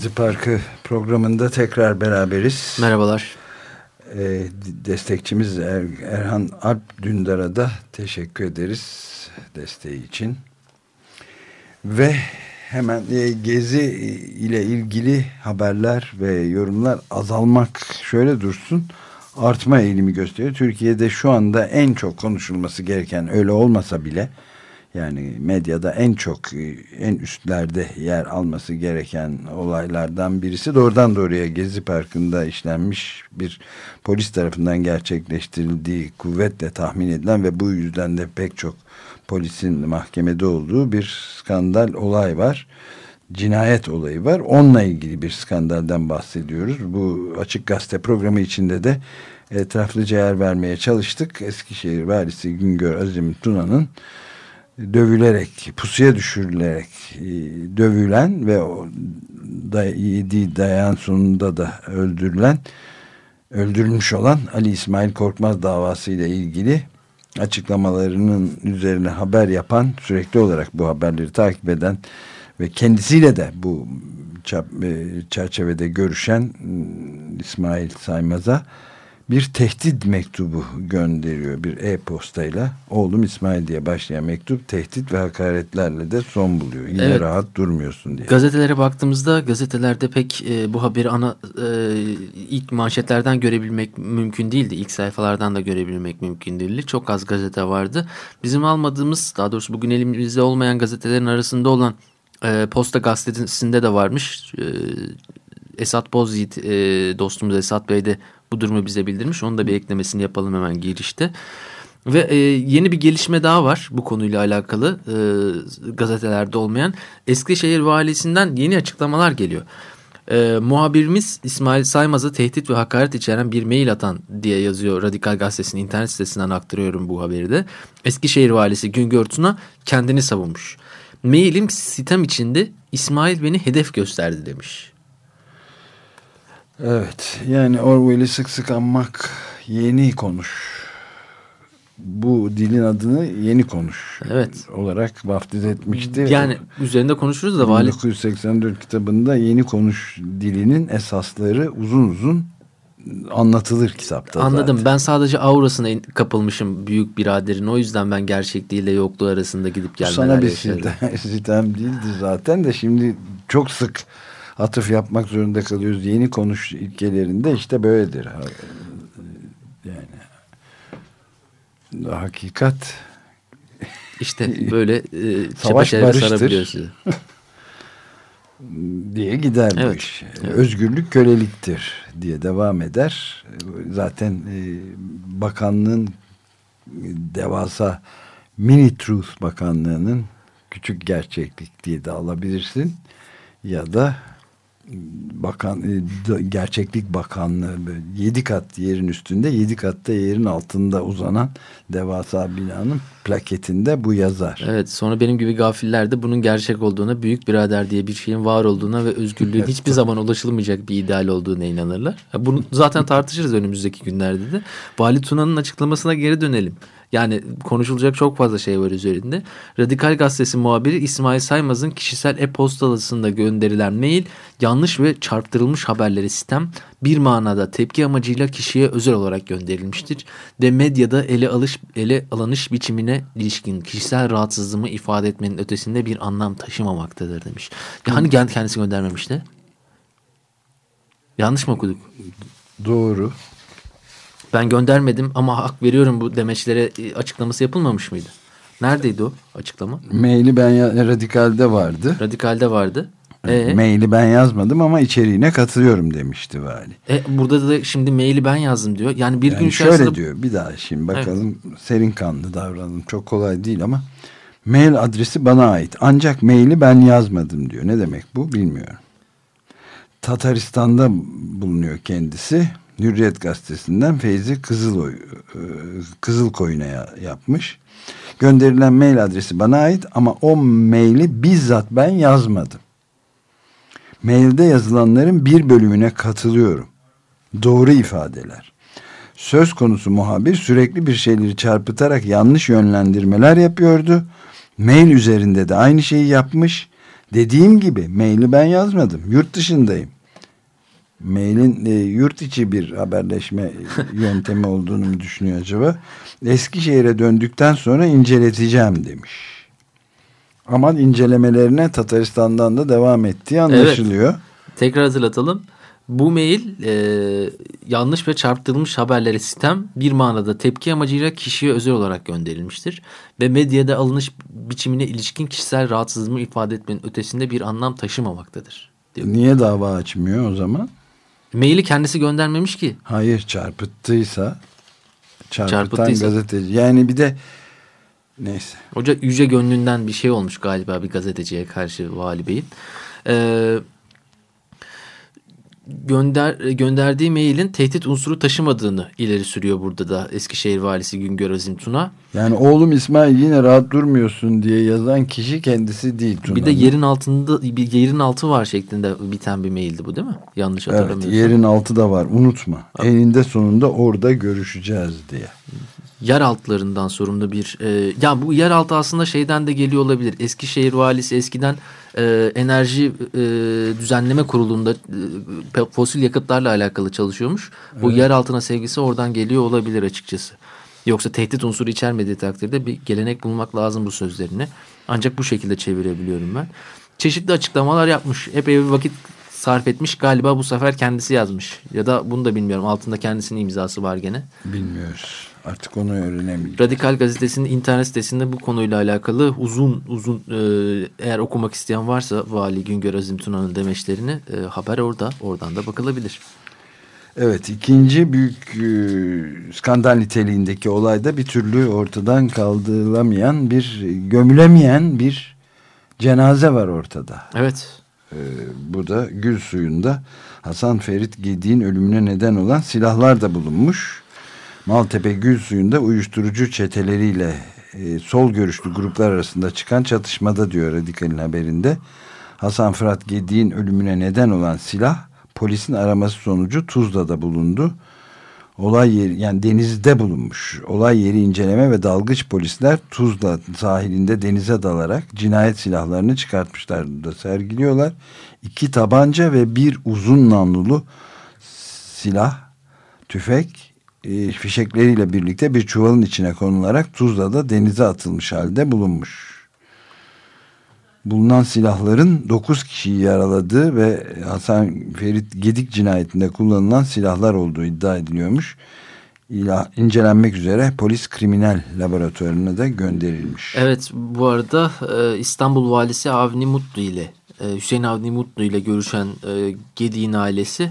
Gezi Parkı programında tekrar beraberiz. Merhabalar. Ee, destekçimiz er, Erhan Alp Dündar'a da teşekkür ederiz desteği için. Ve hemen e, Gezi ile ilgili haberler ve yorumlar azalmak şöyle dursun artma eğilimi gösteriyor. Türkiye'de şu anda en çok konuşulması gereken öyle olmasa bile yani medyada en çok en üstlerde yer alması gereken olaylardan birisi doğrudan doğruya Gezi Parkı'nda işlenmiş bir polis tarafından gerçekleştirildiği kuvvetle tahmin edilen ve bu yüzden de pek çok polisin mahkemede olduğu bir skandal olay var. Cinayet olayı var. Onunla ilgili bir skandaldan bahsediyoruz. Bu Açık Gazete programı içinde de etraflıca yer vermeye çalıştık. Eskişehir Valisi Güngör Azim Tuna'nın dövülerek, pusuya düşürülerek e, dövülen ve o da, yediği dayan sonunda da öldürülen, öldürülmüş olan Ali İsmail Korkmaz davası ile ilgili açıklamalarının üzerine haber yapan, sürekli olarak bu haberleri takip eden ve kendisiyle de bu e, çerçevede görüşen İsmail Saymaz'a bir tehdit mektubu gönderiyor bir e-postayla. Oğlum İsmail diye başlayan mektup tehdit ve hakaretlerle de son buluyor. Yine evet. rahat durmuyorsun diye. Gazetelere baktığımızda gazetelerde pek e, bu haberi ana e, ilk manşetlerden görebilmek mümkün değildi. İlk sayfalardan da görebilmek mümkün değildi. Çok az gazete vardı. Bizim almadığımız daha doğrusu bugün elimizde olmayan gazetelerin arasında olan e, Posta gazetesinde de varmış. E, Esat Bozyiğit e, dostumuz Esat Bey de bu durumu bize bildirmiş. Onu da bir eklemesini yapalım hemen girişte. Ve e, yeni bir gelişme daha var bu konuyla alakalı e, gazetelerde olmayan. Eskişehir valisinden yeni açıklamalar geliyor. E, muhabirimiz İsmail Saymaz'a tehdit ve hakaret içeren bir mail atan diye yazıyor Radikal Gazetesi'nin internet sitesinden aktarıyorum bu haberi de. Eskişehir valisi Güngör Tuna kendini savunmuş. Mailim sitem içinde İsmail beni hedef gösterdi demiş. Evet yani Orwell'i sık sık anmak yeni konuş. Bu dilin adını yeni konuş evet. olarak vaftiz etmişti. Yani üzerinde konuşuruz da vali. 1984 kitabında yeni konuş dilinin esasları uzun uzun anlatılır kitapta. Anladım. Zaten. Ben sadece aurasına kapılmışım büyük biraderin. O yüzden ben gerçekliğiyle yokluğu arasında gidip gelmeler Sana bir sitem, sitem değildi zaten de şimdi çok sık atıf yapmak zorunda kalıyoruz. Yeni konuş ilkelerinde işte böyledir. Yani hakikat işte böyle e, savaş barıştır diye gider evet, bu iş. Evet. Özgürlük köleliktir diye devam eder. Zaten e, bakanlığın devasa Mini Truth Bakanlığı'nın küçük gerçeklik diye de alabilirsin. Ya da bakan e, gerçeklik bakanlığı yedi kat yerin üstünde yedi katta yerin altında uzanan devasa binanın plaketinde bu yazar. Evet sonra benim gibi gafiller de bunun gerçek olduğuna büyük birader diye bir şeyin var olduğuna ve özgürlüğün hiçbir zaman ulaşılmayacak bir ideal olduğuna inanırlar. Bunu zaten tartışırız önümüzdeki günlerde de. Vali Tuna'nın açıklamasına geri dönelim. Yani konuşulacak çok fazla şey var üzerinde. Radikal Gazetesi muhabiri İsmail Saymaz'ın kişisel e-postalısında gönderilen mail yanlış ve çarptırılmış haberleri sistem bir manada tepki amacıyla kişiye özel olarak gönderilmiştir ve medyada ele alış ele alınış biçimine ilişkin kişisel rahatsızlığımı ifade etmenin ötesinde bir anlam taşımamaktadır demiş. Ya hani kendisi göndermemişti? Yanlış mı okuduk? Doğru. Ben göndermedim ama hak veriyorum bu demeçlere e, açıklaması yapılmamış mıydı? Neredeydi o açıklama? Maili ben ya, Radikal'de vardı. Radikal'de vardı. E, maili ben yazmadım ama içeriğine katılıyorum demişti vali. E, burada da şimdi maili ben yazdım diyor. Yani bir yani gün içerisinde... Şöyle diyor bir daha şimdi bakalım evet. serin kanlı davranalım. Çok kolay değil ama mail adresi bana ait. Ancak maili ben yazmadım diyor. Ne demek bu bilmiyorum. Tataristan'da bulunuyor kendisi. Hürriyet gazetesinden Feyzi Kızıloy, e, Kızılkoyun'a yapmış. Gönderilen mail adresi bana ait ama o maili bizzat ben yazmadım. Mailde yazılanların bir bölümüne katılıyorum. Doğru ifadeler. Söz konusu muhabir sürekli bir şeyleri çarpıtarak yanlış yönlendirmeler yapıyordu. Mail üzerinde de aynı şeyi yapmış. Dediğim gibi maili ben yazmadım. Yurt dışındayım. Mailin e, yurt içi bir haberleşme yöntemi olduğunu mu düşünüyor acaba? Eskişehir'e döndükten sonra inceleteceğim demiş. Ama incelemelerine Tataristan'dan da devam ettiği anlaşılıyor. Evet. Tekrar hatırlatalım. Bu mail e, yanlış ve çarptırılmış haberlere sistem bir manada tepki amacıyla kişiye özel olarak gönderilmiştir. Ve medyada alınış biçimine ilişkin kişisel rahatsızlığımı ifade etmenin ötesinde bir anlam taşımamaktadır. Diyor. Niye dava açmıyor o zaman? Maili kendisi göndermemiş ki. Hayır çarpıttıysa çarpıtan çarpıttıysa. gazeteci. Yani bir de neyse. Hoca yüce gönlünden bir şey olmuş galiba bir gazeteciye karşı vali beyin. Ee, gönder gönderdiği mailin tehdit unsuru taşımadığını ileri sürüyor burada da Eskişehir valisi Güngör Azim Tuna. Yani oğlum İsmail yine rahat durmuyorsun diye yazan kişi kendisi değil Tuna. Bir de yerin altında bir yerin altı var şeklinde biten bir maildi bu değil mi? Yanlış hatırlamıyorsam. Evet yerin altı da var unutma. Abi. Eninde sonunda orada görüşeceğiz diye yer altlarından sorumlu bir e, ya bu yer altı aslında şeyden de geliyor olabilir. Eskişehir valisi eskiden e, enerji e, düzenleme kurulunda e, fosil yakıtlarla alakalı çalışıyormuş. Bu evet. yer altına sevgisi oradan geliyor olabilir açıkçası. Yoksa tehdit unsuru içermediği takdirde bir gelenek bulmak lazım bu sözlerini. Ancak bu şekilde çevirebiliyorum ben. Çeşitli açıklamalar yapmış. Epey bir vakit sarf etmiş. Galiba bu sefer kendisi yazmış. Ya da bunu da bilmiyorum. Altında kendisinin imzası var gene. Bilmiyoruz. Artık onu öğrenemeyeceğiz. Radikal Gazetesi'nin internet sitesinde bu konuyla alakalı uzun uzun e, eğer okumak isteyen varsa Vali Güngör Azim Tuna'nın demeçlerini e, haber orada. Oradan da bakılabilir. Evet ikinci büyük e, skandal niteliğindeki olayda bir türlü ortadan kaldırılamayan bir gömülemeyen bir cenaze var ortada. Evet. Ee, bu da gül suyunda Hasan Ferit Gedi'nin ölümüne neden olan silahlar da bulunmuş. Maltepe Gül Suyu'nda uyuşturucu çeteleriyle e, sol görüşlü gruplar arasında çıkan çatışmada diyor Radikal'in haberinde. Hasan Fırat Gedi'nin ölümüne neden olan silah polisin araması sonucu Tuzla'da bulundu. Olay yeri yani denizde bulunmuş. Olay yeri inceleme ve dalgıç polisler Tuzla sahilinde denize dalarak cinayet silahlarını çıkartmışlar da sergiliyorlar. İki tabanca ve bir uzun namlulu silah, tüfek e, fişekleriyle birlikte bir çuvalın içine konularak Tuzla'da denize atılmış halde bulunmuş. Bulunan silahların 9 kişiyi yaraladığı ve Hasan Ferit Gedik cinayetinde kullanılan silahlar olduğu iddia ediliyormuş. İla, incelenmek üzere polis kriminal laboratuvarına da gönderilmiş. Evet bu arada e, İstanbul valisi Avni Mutlu ile e, Hüseyin Avni Mutlu ile görüşen e, Gedik'in ailesi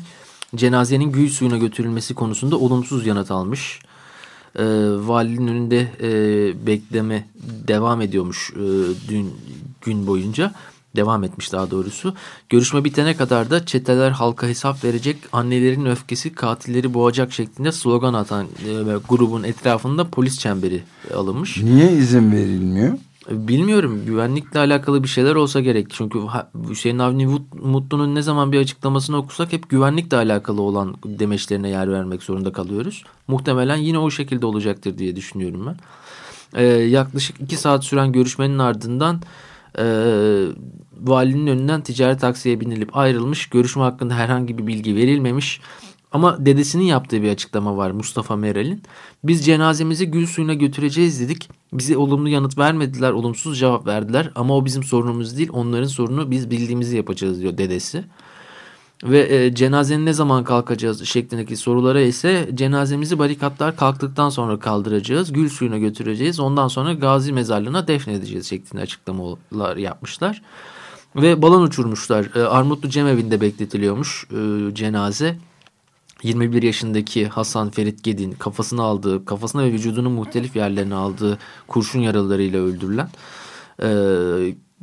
cenazenin gül suyuna götürülmesi konusunda olumsuz yanıt almış. E, valinin önünde e, bekleme devam ediyormuş e, dün gün boyunca. Devam etmiş daha doğrusu. Görüşme bitene kadar da çeteler halka hesap verecek, annelerin öfkesi katilleri boğacak şeklinde slogan atan e, grubun etrafında polis çemberi alınmış. Niye izin verilmiyor? Bilmiyorum güvenlikle alakalı bir şeyler olsa gerek. Çünkü Hüseyin Avni Mutlu'nun ne zaman bir açıklamasını okusak hep güvenlikle alakalı olan demeçlerine yer vermek zorunda kalıyoruz. Muhtemelen yine o şekilde olacaktır diye düşünüyorum ben. Ee, yaklaşık iki saat süren görüşmenin ardından e, valinin önünden ticaret taksiye binilip ayrılmış. Görüşme hakkında herhangi bir bilgi verilmemiş. Ama dedesinin yaptığı bir açıklama var Mustafa Meral'in. Biz cenazemizi gül suyuna götüreceğiz dedik. Bize olumlu yanıt vermediler, olumsuz cevap verdiler. Ama o bizim sorunumuz değil, onların sorunu biz bildiğimizi yapacağız diyor dedesi. Ve e, cenazenin ne zaman kalkacağız şeklindeki sorulara ise cenazemizi barikatlar kalktıktan sonra kaldıracağız. Gül suyuna götüreceğiz. Ondan sonra gazi mezarlığına defnedeceğiz şeklinde açıklamalar yapmışlar. Ve balon uçurmuşlar. E, Armutlu Cemevi'nde bekletiliyormuş e, cenaze. 21 yaşındaki Hasan Ferit Gedin kafasına aldığı, kafasına ve vücudunun muhtelif yerlerine aldığı kurşun yaralarıyla öldürülen. E,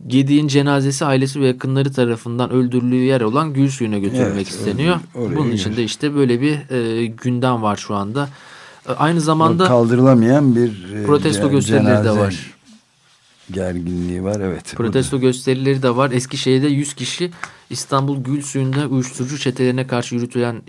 Gedik'in cenazesi ailesi ve yakınları tarafından öldürüldüğü yer olan Gül Suyu'na götürülmek evet, isteniyor. Bunun için de işte böyle bir e, gündem var şu anda. E, aynı zamanda kaldırılamayan bir e, protesto gösterileri de var. Gerginliği var evet. Protesto gösterileri de var. Eskişehir'de 100 kişi İstanbul Gül Suyu'nda uyuşturucu çetelerine karşı yürütülen,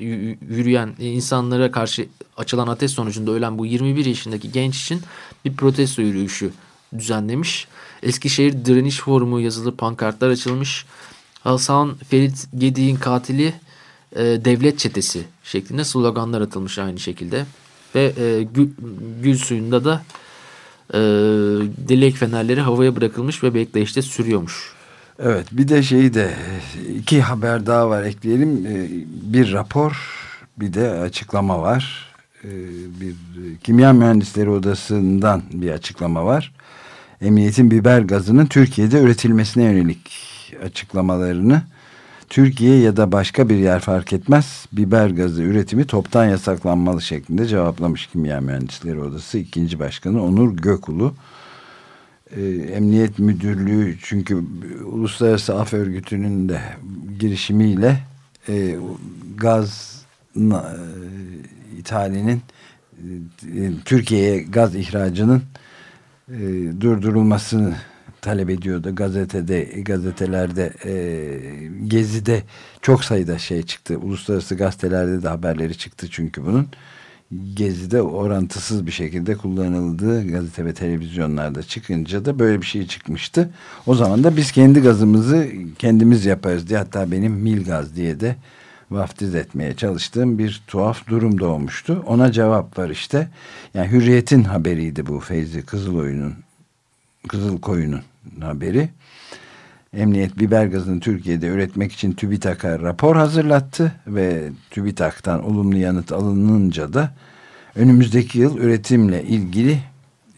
yürüyen insanlara karşı açılan ateş sonucunda ölen bu 21 yaşındaki genç için bir protesto yürüyüşü düzenlemiş. Eskişehir Direniş Forumu yazılı pankartlar açılmış. Hasan Ferit Gedik'in katili e, devlet çetesi şeklinde sloganlar atılmış aynı şekilde. Ve e, gül, gül suyunda da e, dilek fenerleri havaya bırakılmış ve bekleyişte sürüyormuş. Evet bir de şeyi de iki haber daha var ekleyelim. E, bir rapor bir de açıklama var. E, bir Kimya Mühendisleri Odası'ndan bir açıklama var emniyetin biber gazının Türkiye'de üretilmesine yönelik açıklamalarını Türkiye ya da başka bir yer fark etmez biber gazı üretimi toptan yasaklanmalı şeklinde cevaplamış Kimya Mühendisleri Odası ikinci Başkanı Onur Gökulu. Ee, Emniyet Müdürlüğü çünkü Uluslararası Af Örgütü'nün de girişimiyle e, gaz e, ithalinin e, Türkiye'ye gaz ihracının e, durdurulmasını talep ediyordu gazetede gazetelerde e, gezide çok sayıda şey çıktı uluslararası gazetelerde de haberleri çıktı çünkü bunun gezide orantısız bir şekilde kullanıldığı gazete ve televizyonlarda çıkınca da böyle bir şey çıkmıştı. O zaman da biz kendi gazımızı kendimiz yaparız diye hatta benim mil gaz diye de vaftiz etmeye çalıştığım bir tuhaf durum doğmuştu. Ona cevap var işte. Yani Hürriyet'in haberiydi bu Feyzi Kızıloy'un Kızıl Koyun'un haberi. Emniyet biber gazını Türkiye'de üretmek için TÜBİTAK'a rapor hazırlattı ve TÜBİTAK'tan olumlu yanıt alınınca da önümüzdeki yıl üretimle ilgili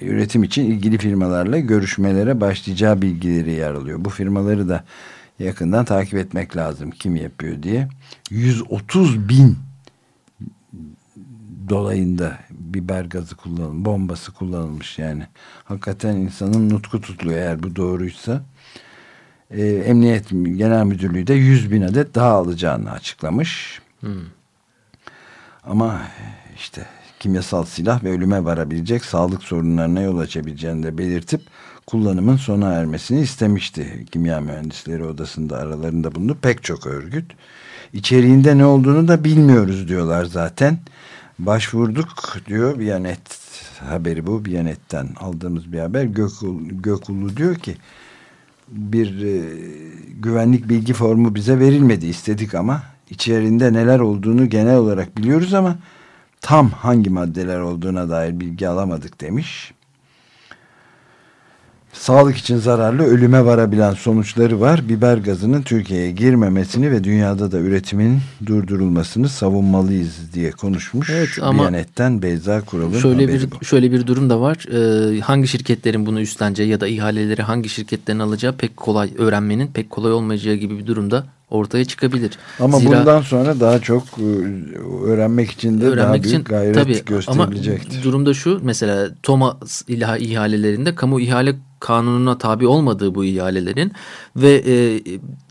üretim için ilgili firmalarla görüşmelere başlayacağı bilgileri yer alıyor. Bu firmaları da yakından takip etmek lazım kim yapıyor diye. 130 bin dolayında biber gazı kullanılmış, bombası kullanılmış yani. Hakikaten insanın nutku tutuluyor eğer bu doğruysa. Ee, Emniyet Genel Müdürlüğü de 100 bin adet daha alacağını açıklamış. Hmm. Ama işte kimyasal silah ve ölüme varabilecek sağlık sorunlarına yol açabileceğini de belirtip kullanımın sona ermesini istemişti. Kimya Mühendisleri Odası'nda aralarında bulundu pek çok örgüt. İçeriğinde ne olduğunu da bilmiyoruz diyorlar zaten. Başvurduk diyor Biyanet haberi bu. Biyanet'ten aldığımız bir haber. Gökul, Gökulu diyor ki bir e, güvenlik bilgi formu bize verilmedi istedik ama içerisinde neler olduğunu genel olarak biliyoruz ama tam hangi maddeler olduğuna dair bilgi alamadık demiş sağlık için zararlı ölüme varabilen sonuçları var. Biber gazının Türkiye'ye girmemesini ve dünyada da üretimin durdurulmasını savunmalıyız diye konuşmuş. Evet, ama Biyanet'ten Beyza Kural'ın şöyle bir bu. şöyle bir durum da var. Ee, hangi şirketlerin bunu üstleneceği ya da ihaleleri hangi şirketlerin alacağı pek kolay öğrenmenin pek kolay olmayacağı gibi bir durumda ortaya çıkabilir. Ama Zira, bundan sonra daha çok e, öğrenmek için de öğrenmek daha büyük için, gayret tabii, gösterilecektir. Ama durumda şu mesela TOMA ihalelerinde kamu ihale kanununa tabi olmadığı bu ihalelerin ve e,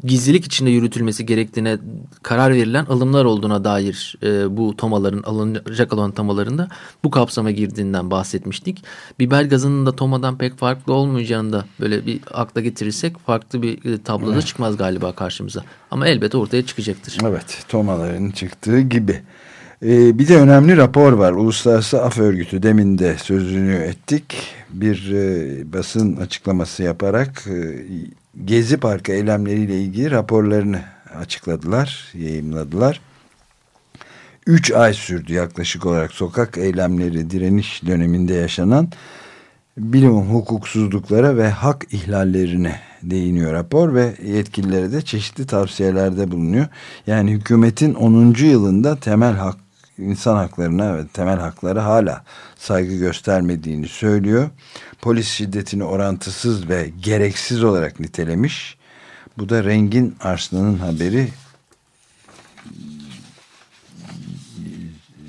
gizlilik içinde yürütülmesi gerektiğine karar verilen alımlar olduğuna dair e, bu tomaların alınacak olan tomalarında bu kapsama girdiğinden bahsetmiştik. Biber gazının da tomadan pek farklı olmayacağını da böyle bir akla getirirsek farklı bir e, tabloda evet. çıkmaz galiba karşımıza. Ama elbette ortaya çıkacaktır. Evet tomaların çıktığı gibi. Ee, bir de önemli rapor var. Uluslararası Af Örgütü demin de sözünü ettik. Bir e, basın açıklaması yaparak e, Gezi Parkı eylemleriyle ilgili raporlarını açıkladılar, yayımladılar. Üç ay sürdü yaklaşık olarak sokak eylemleri direniş döneminde yaşanan bilim hukuksuzluklara ve hak ihlallerine değiniyor rapor ve yetkililere de çeşitli tavsiyelerde bulunuyor. Yani hükümetin 10. yılında temel hak insan haklarına ve temel hakları hala saygı göstermediğini söylüyor. Polis şiddetini orantısız ve gereksiz olarak nitelemiş. Bu da Rengin Arslan'ın haberi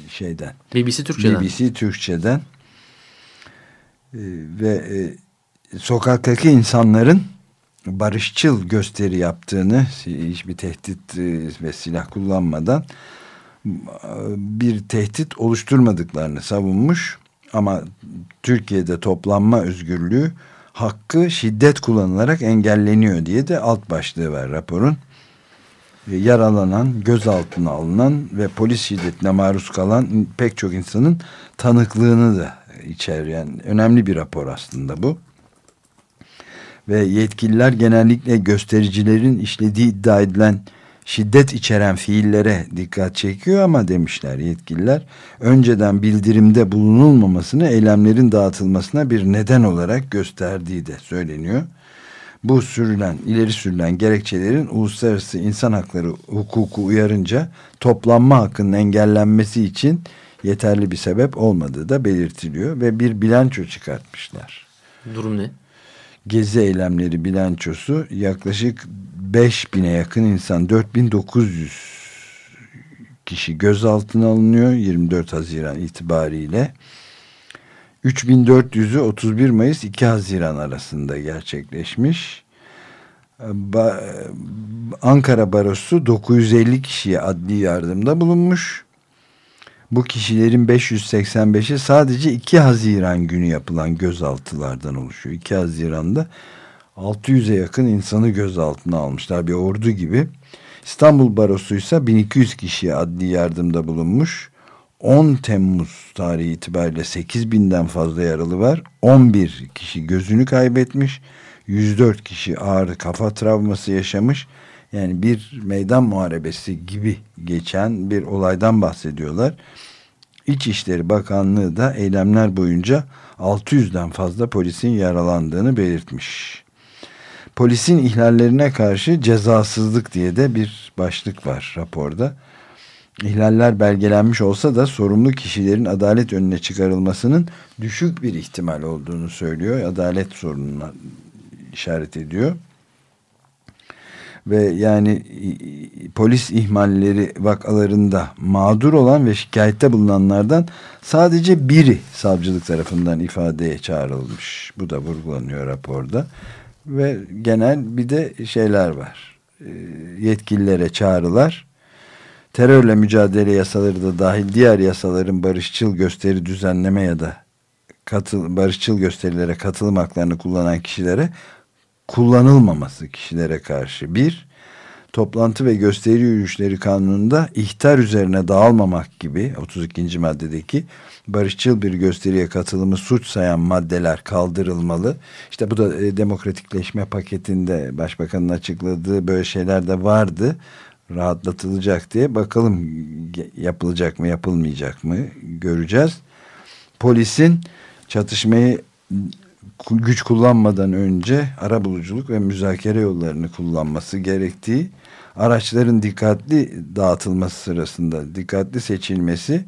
şeyden. BBC Türkçe'den. BBC Türkçe'den. Ee, ve e, sokaktaki insanların barışçıl gösteri yaptığını hiçbir tehdit e, ve silah kullanmadan bir tehdit oluşturmadıklarını savunmuş ama Türkiye'de toplanma özgürlüğü hakkı şiddet kullanılarak engelleniyor diye de alt başlığı var raporun. Yaralanan, gözaltına alınan ve polis şiddetine maruz kalan pek çok insanın tanıklığını da içeren önemli bir rapor aslında bu. Ve yetkililer genellikle göstericilerin işlediği iddia edilen şiddet içeren fiillere dikkat çekiyor ama demişler yetkililer önceden bildirimde bulunulmamasını eylemlerin dağıtılmasına bir neden olarak gösterdiği de söyleniyor. Bu sürülen, ileri sürülen gerekçelerin uluslararası insan hakları hukuku uyarınca toplanma hakkının engellenmesi için yeterli bir sebep olmadığı da belirtiliyor ve bir bilanço çıkartmışlar. Durum ne? Gezi eylemleri bilançosu yaklaşık 5000'e yakın insan 4900 kişi gözaltına alınıyor 24 Haziran itibariyle. 3400'ü 31 Mayıs 2 Haziran arasında gerçekleşmiş. Ankara Barosu 950 kişiye adli yardımda bulunmuş. Bu kişilerin 585'i sadece 2 Haziran günü yapılan gözaltılardan oluşuyor. 2 Haziran'da 600'e yakın insanı gözaltına almışlar bir ordu gibi. İstanbul Barosu ise 1200 kişiye adli yardımda bulunmuş. 10 Temmuz tarihi itibariyle 8000'den fazla yaralı var. 11 kişi gözünü kaybetmiş. 104 kişi ağır kafa travması yaşamış. Yani bir meydan muharebesi gibi geçen bir olaydan bahsediyorlar. İçişleri Bakanlığı da eylemler boyunca 600'den fazla polisin yaralandığını belirtmiş. Polisin ihlallerine karşı cezasızlık diye de bir başlık var raporda. İhlaller belgelenmiş olsa da sorumlu kişilerin adalet önüne çıkarılmasının düşük bir ihtimal olduğunu söylüyor. Adalet sorununa işaret ediyor. Ve yani polis ihmalleri vakalarında mağdur olan ve şikayette bulunanlardan sadece biri savcılık tarafından ifadeye çağrılmış. Bu da vurgulanıyor raporda ve genel bir de şeyler var. E, yetkililere çağrılar. Terörle mücadele yasaları da dahil diğer yasaların barışçıl gösteri düzenleme ya da katıl, barışçıl gösterilere katılım haklarını kullanan kişilere kullanılmaması kişilere karşı bir, toplantı ve gösteri yürüyüşleri kanununda ihtar üzerine dağılmamak gibi 32. maddedeki barışçıl bir gösteriye katılımı suç sayan maddeler kaldırılmalı. İşte bu da e, demokratikleşme paketinde başbakanın açıkladığı böyle şeyler de vardı. Rahatlatılacak diye bakalım yapılacak mı yapılmayacak mı göreceğiz. Polisin çatışmayı güç kullanmadan önce ara buluculuk ve müzakere yollarını kullanması gerektiği araçların dikkatli dağıtılması sırasında dikkatli seçilmesi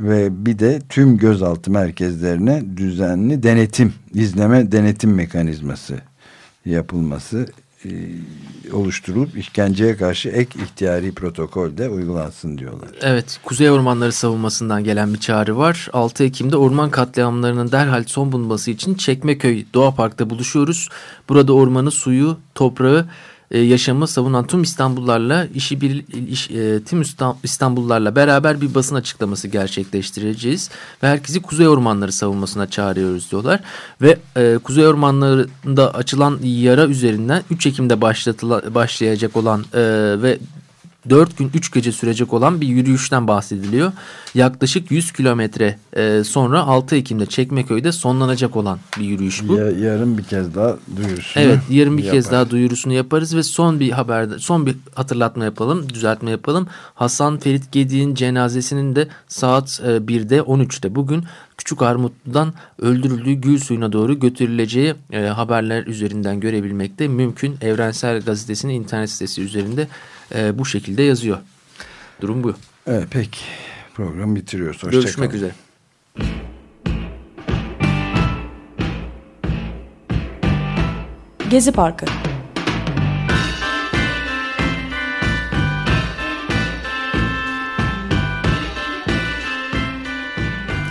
ve bir de tüm gözaltı merkezlerine düzenli denetim, izleme denetim mekanizması yapılması e, oluşturulup işkenceye karşı ek ihtiyari protokol de uygulansın diyorlar. Evet, Kuzey Ormanları savunmasından gelen bir çağrı var. 6 Ekim'de orman katliamlarının derhal son bulunması için Çekmeköy Doğa Park'ta buluşuyoruz. Burada ormanı, suyu, toprağı e, yaşamı savunan tüm İstanbullarla işi bir iş, e, tüm İstanbullarla beraber bir basın açıklaması gerçekleştireceğiz. Ve herkesi Kuzey Ormanları savunmasına çağırıyoruz diyorlar. Ve e, Kuzey Ormanları'nda açılan yara üzerinden 3 Ekim'de başlayacak olan e, ve 4 gün 3 gece sürecek olan bir yürüyüşten bahsediliyor. Yaklaşık 100 kilometre e, sonra 6 Ekim'de Çekmeköy'de sonlanacak olan bir yürüyüş bu. Ya, yarın bir kez daha duyurusunu Evet yarın bir yaparız. kez daha duyurusunu yaparız ve son bir haberde son bir hatırlatma yapalım, düzeltme yapalım. Hasan Ferit Gedi'nin cenazesinin de saat e, 1'de 13'te bugün Küçük Armutlu'dan öldürüldüğü gül suyuna doğru götürüleceği e, haberler üzerinden görebilmekte mümkün. Evrensel Gazetesi'nin internet sitesi üzerinde e, bu şekilde yazıyor. Durum bu. Evet peki programı bitiriyoruz. Hoşçakalın. Görüşmek üzere. Gezi Parkı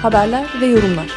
Haberler ve yorumlar